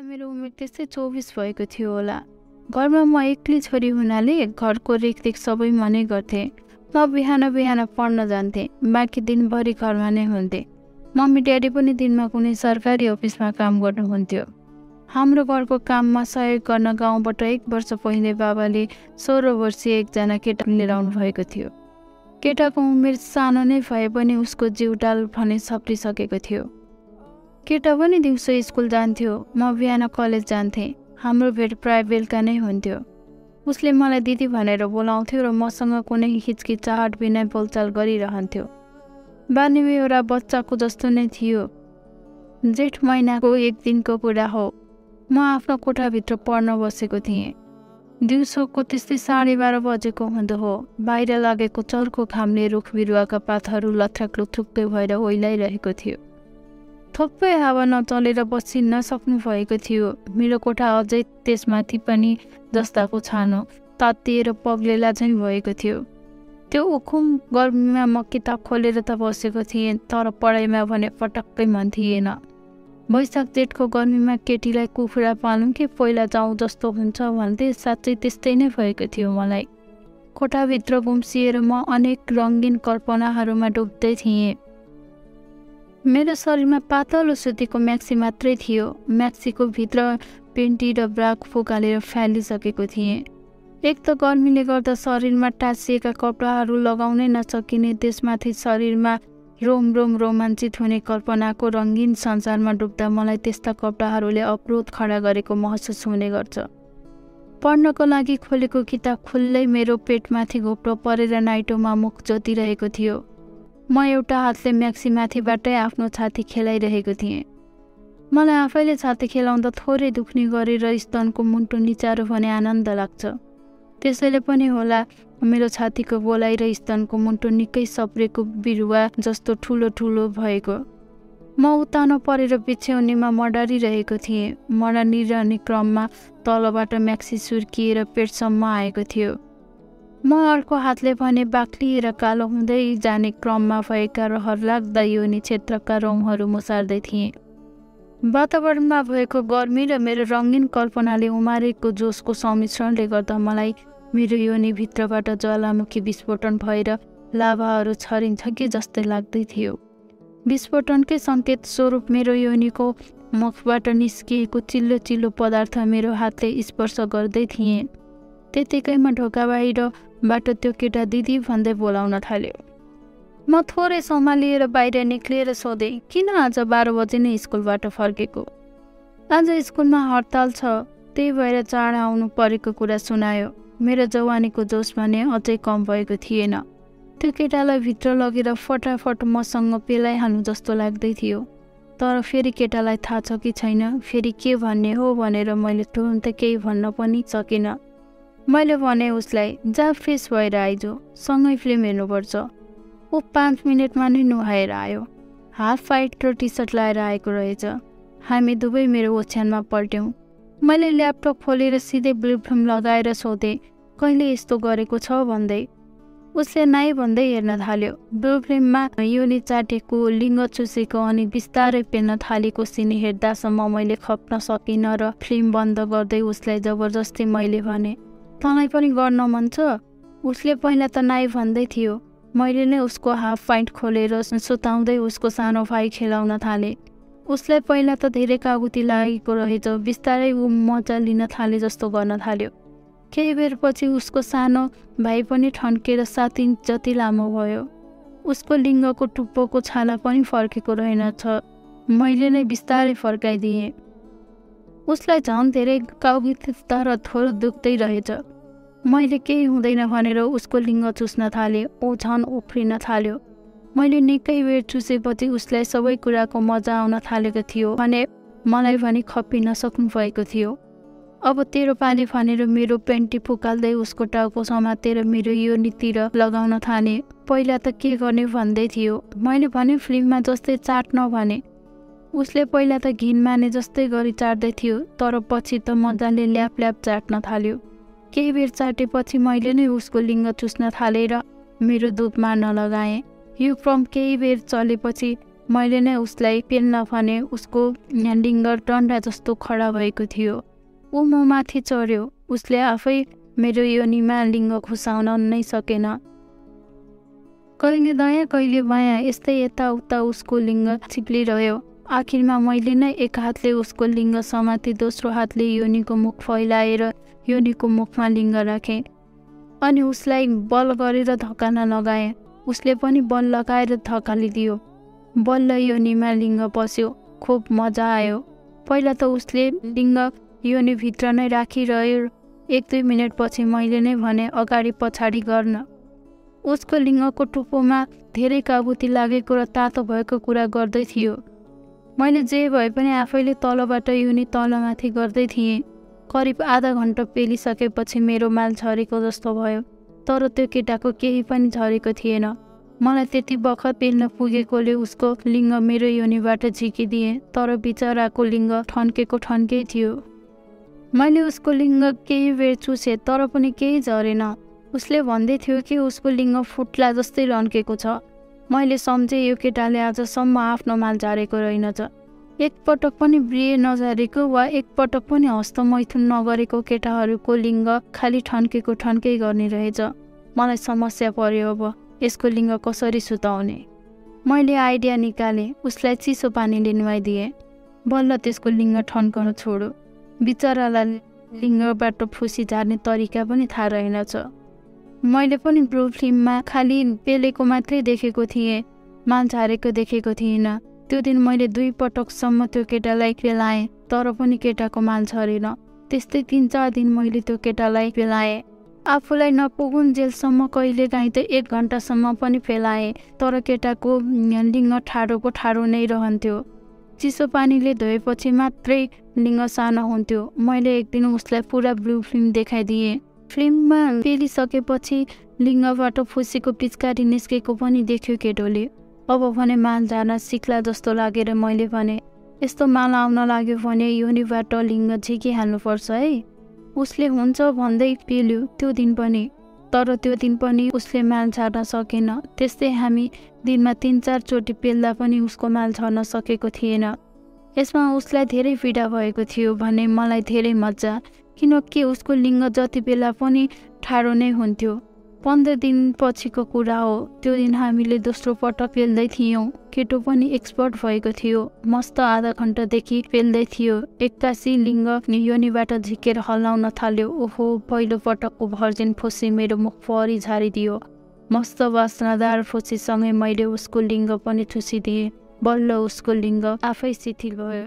बेला मेरो उमेर त्यस्तै चौबिस भएको थियो होला। घरमा म एक्लै छोरी हुनाले घरको रेखदेख सबै म नै गर्थेँ। म बिहान बिहान पढ्न जान्थेँ बाँकी दिनभरि घरमा नै हुन्थेँ। मम्मी ड्याडी पनि दिनमा कुनै सरकारी अफिसमा काम गर्नुहुन्थ्यो हाम्रो घरको काममा सहयोग गर्न गाउँबाट एक वर्ष पहिले बाबाले सोह्र वर्षीय एकजना केटा लिएर आउनुभएको थियो। केटाको उमेर सानो नै भए पनि उसको जिउडाल भने सप्रिसकेको थियो। केटा पनि दिउँसो स्कुल जान्थ्यो म बिहान कलेज जान्थेँ। हाम्रो भेट प्राय बेलुका नै हुन्थ्यो। उसले मलाई दिदी भनेर बोलाउँथ्यो र मसँग कुनै हिचकिचाहट बिना बोलचाल गरिरहन्थ्यो। बानी एउटा बच्चाको जस्तो नै थियो। जेठ महिनाको एक दिनको कुरा हो। म आफ्नो कोठाभित्र पढ्न बसेको थिएँ। दिउँसोको त्यस्तै साढे बाह्र बजेको हुँदो हो। बाहिर लागेको चर्को घामले रुख बिरुवाका पातहरू लथ्राक लुथुक्कै भएर ओइलाइरहेको थियो। थप्पै हावा नचलेर बसी नसक्नु भएको थियो। मेरो कोठा अझै त्यसमाथि पनि जस्ताको छानो तातिएर पग्लेला झैँ भएको थियो। त्यो उखुम गर्मीमा म किताब खोलेर त बसेको थिएँ तर पढाइमा भने पटक्कै मन थिएन। वैशाख जेठको गर्मीमा केटीलाई कुखुरा पालौँ कि पहिला जाउँ जस्तो हुन्छ भन्दै साँच्चै त्यस्तै नै भएको थियो मलाई। कोठाभित्र गुम्सिएर म अनेक रङ्गीन कल्पनाहरूमा डुब्दै थिएँ। मेरो शरीरमा पातलो सुतीको म्याक्सी मात्रै थियो। म्याक्सीको भित्र पेन्टी र ब्राक फुकालेर फालिसकेको थिएँ। एक त गर्मीले गर्दा शरीरमा टाँसिएका कपडाहरू लगाउनै नसकिने त्यसमाथि शरीरमा रोम रोम रोमाञ्चित हुने कल्पनाको रङ्गीन संसारमा डुब्दा मलाई त्यस्ता कपडाहरूले अवरोध खडा गरेको महसुस हुने गर्छ। पढ्नको लागि खोलेको किताब खुल्लै मेरो पेटमाथि घोप्रो परेर नाइटोमा मुख जोतिरहेको थियो। म एउटा हातले म्याक्सी माथिबाटै आफ्नो छाती खेलाइरहेको थिएँ। मलाई आफैले छाती खेलाउँदा थोरै दुख्ने गरेर स्तनको मुन्टो निचारो भने आनन्द लाग्छ। त्यसैले पनि होला मेरो छातीको बोलाइ र स्तनको मुन्टो निकै सप्रेको बिरुवा जस्तो ठुलो ठुलो भएको। म उतानो परेर पिछ्याउनेमा मडारिरहेको थिएँ। मडारिरहने क्रममा तलबाट म्याक्सी सुर्किएर पेटसम्म आएको थियो। म अर्को हातले भने बाक्लिएर कालो हुँदै जाने क्रममा भएका र हर्लाग्दा योनि क्षेत्रका रौँहरू मुसार्दै थिएँ। वातावरणमा भएको गर्मी र मेरो रङ्गीन कल्पनाले उमारेको जोसको सम्मिश्रणले गर्दा मलाई मेरो योनिभित्रबाट ज्वालामुखी विस्फोटन भएर लाभाहरू छरिन्छ कि जस्तै लाग्दै थियो। विस्फोटनकै सङ्केत स्वरूप मेरो योनिको मुखबाट निस्किएको चिल्लो चिल्लो पदार्थ मेरो हातले स्पर्श गर्दै थिएँ। त्यतिकैमा ढोका बाहिरबाट त्यो केटा दिदी भन्दै बोलाउन थाल्यो। म थोरै सम्हालिएर बाहिर निक्लिएर सोधेँ किन आज बाह्र बजे नै स्कुलबाट फर्केको? आज स्कुलमा हडताल छ त्यही भएर चाड आउनु परेको कुरा सुनायो। मेरो जवानीको जोस भने अझै कम भएको थिएन। त्यो केटालाई भित्र लगेर फटाफट मसँग पेलाइहाल्नु जस्तो लाग्दै थियो। तर फेरि केटालाई थाहा छ कि छैन फेरि के भन्ने हो भनेर मैले तुरुन्तै केही भन्न पनि सकिनँ। मैले भने उसलाई जा फ्रेस भएर आइजो सँगै फिल्म हेर्नुपर्छ। ऊ पाँच मिनटमा नै नुहाएर आयो। हाफ फाइट र टी सर्ट लाएर आएको रहेछ। हामी दुवै मेरो ओछ्यानमा पल्ट्यौँ। मैले ल्यापटप खोलेर सिधै ब्लु फिल्म लगाएर सोधेँ कहिले यस्तो गरेको छ? भन्दै। उसले नाइ भन्दै हेर्न थाल्यो। ब्लु फिल्ममा योनि चाटेको लिङ्ग चुसेको अनि बिस्तारै पेल्न थालेको सिने हेर्दासम्म मैले खप्न सकिनँ र फिल्म बन्द गर्दै उसलाई जबरजस्ती मैले भने तँलाई पनि गर्न मन छ? उसले पहिला त नाइ भन्दै थियो। मैले नै उसको हाफ पाइन्ट खोलेर सुताउँदै उसको सानो भाइ खेलाउन थालेँ। उसलाई पहिला त धेरै कागुती लागेको रहेछ बिस्तारै ऊ मजा लिन थाले जस्तो गर्न थाल्यो। केही बेरपछि उसको सानो भाइ पनि ठन्केर सात इन्च जति लामो भयो। उसको लिङ्गको टुप्पोको छाला पनि फर्केको रहेनछ। मैले नै बिस्तारै फर्काइदिएँ। उसलाई झन् धेरै काउगित तर थोर दुख्दै रहेछ। मैले केही हुँदैन भनेर उसको लिङ्ग चुस्न थालेँ झन् उफ्रिन थाल्यो। मैले निकै बेर चुसेपछि उसलाई सबै कुराको मजा आउन थालेको थियो भने मलाई भने खप्पी नसक्नु भएको थियो। अब तेरो पानी भनेर मेरो पेन्टी फुकाल्दै उसको टाउको समातेर मेरो यो नीतिर लगाउन थाले। पहिला त के गर्ने भन्दै थियो? मैले भने फिल्ममा जस्तै चाट्न भने उसले पहिला त घिन माने जस्तै गरी चाट्दै थियो तर पछि त मजाले ल्याप ल्याप चाट्न थाल्यो। केही बेर चाटेपछि मैले नै उसको लिङ्ग चुस्न थालेर मेरो दुध मार्न लगाएँ। यो क्रम केही बेर चलेपछि मैले नै उसलाई पेल्न भने उसको लिङ्ग डन्डा जस्तो खडा भएको थियो। ऊ म माथि चढ्यो उसले आफै मेरो योनिमा लिङ्ग खुसाउन नै सकेन। कहिले दया कहिले माया यस्तै यताउता उसको लिङ्ग चिप्लिरह्यो आखिरमा मैले नै एक हातले उसको लिङ्ग समाति दोस्रो हातले योनिको मुख फैलाएर योनिको मुखमा लिङ्ग राखेँ अनि उसलाई बल गरेर धकान लगाएँ उसले पनि बल लगाएर धकालिदियो बल्ल योनिमा लिङ्ग पस्यो। खुब मजा आयो। पहिला त उसले लिङ्ग योनिभित्र नै राखिरह्यो। एक दुई मिनटपछि मैले नै भने अगाडि पछाडि गर्न। उसको लिङ्गको टुप्पोमा धेरै काबुती लागेको र तातो भएको कुरा गर्दै थियो। मैले जे भए पनि आफैले तलबाट युनि तलमाथि गर्दै थिएँ। करिब आधा घन्टा पेलिसकेपछि मेरो माल झरेको जस्तो भयो तर त्यो केटाको केही पनि झरेको थिएन। मलाई त्यति बखत पेल्न पुगेकोले उसको लिङ्ग मेरो योनिबाट झिकिदिएँ तर बिचराको लिङ्ग ठन्केको ठन्कै थियो। मैले उसको लिङ्ग केही बेर चुसेँ तर पनि केही झरेन। उसले भन्दै थियो कि उसको लिङ्ग फुट्ला जस्तै रन्केको छ। मैले सम्झेँ यो केटाले आजसम्म आफ्नो माल झारेको रहेनछ एकपटक पनि ब्रिय नझारेको वा एकपटक पनि हस्तमैथुन नगरेको केटाहरूको लिङ्ग खालि ठन्केको ठन्कै गर्ने रहेछ। मलाई समस्या पर्यो अब यसको लिङ्ग कसरी सुताउने? मैले आइडिया निकालेँ उसलाई चिसो पानीले नुहाइदिएँ बल्ल त्यसको लिङ्ग ठन्काउन छोडो। बिचरालाई लिङ्गबाट फुसी झार्ने तरिका पनि थाहा रहेनछ। मैले पनि ब्लु फिल्ममा खालि पेलेको मात्रै देखेको थिएँ मान झारेको देखेको थिइनँ। त्यो दिन मैले दुई पटकसम्म त्यो केटालाई पेलाएँ तर पनि केटाको माल झरेन। त्यस्तै तिन चार दिन मैले त्यो केटालाई पेलाएँ। आफूलाई नपुगुन् जेलसम्म कहिले काहीँ त एक घन्टासम्म पनि फेलाएँ तर केटाको लिङ्ग ठाडोको ठाडो नै रहन्थ्यो। चिसो पानीले धोएपछि मात्रै लिङ्ग सानो हुन्थ्यो। मैले एक दिन उसलाई पुरा ब्लु फिल्म देखाइदिएँ। फिल्ममा पेलिसकेपछि लिङ्गबाट फुसीको पिचकारी निस्केको पनि देख्यो केटोले। अब भने माल जान सिक्ला जस्तो लागेर मैले भने यस्तो माल आउन लाग्यो भने योनिबाट लिङ्ग झिकिहाल्नुपर्छ है। उसले हुन्छ भन्दै पेल्यो त्यो दिन पनि। तर त्यो दिन पनि उसले माल छाड्न सकेन। त्यस्तै हामी दिनमा तिन चारचोटि पेल्दा पनि उसको माल छर्न सकेको थिएन। यसमा उसलाई धेरै पीडा भएको थियो भने मलाई धेरै मजा किनकि उसको लिङ्ग जति बेला पनि ठाडो नै हुन्थ्यो। पन्ध्र दिनपछिको कुरा हो त्यो दिन हामीले दोस्रो पटक पेल्दै थियौँ। केटो पनि एक्सपर्ट भएको थियो। मस्त आधा घन्टादेखि पेल्दै थियो। एक्कासी लिङ्ग योनिबाट झिकेर हल्लाउन थाल्यो। ओहो पहिलो पटकको भर्जिन फोसी मेरो मुख फरी झारिदियो। मस्त वासनादार फोसीसँगै मैले उसको लिङ्ग पनि ठुसिदिएँ बल्ल उसको लिङ्ग आफै शिथिल भयो।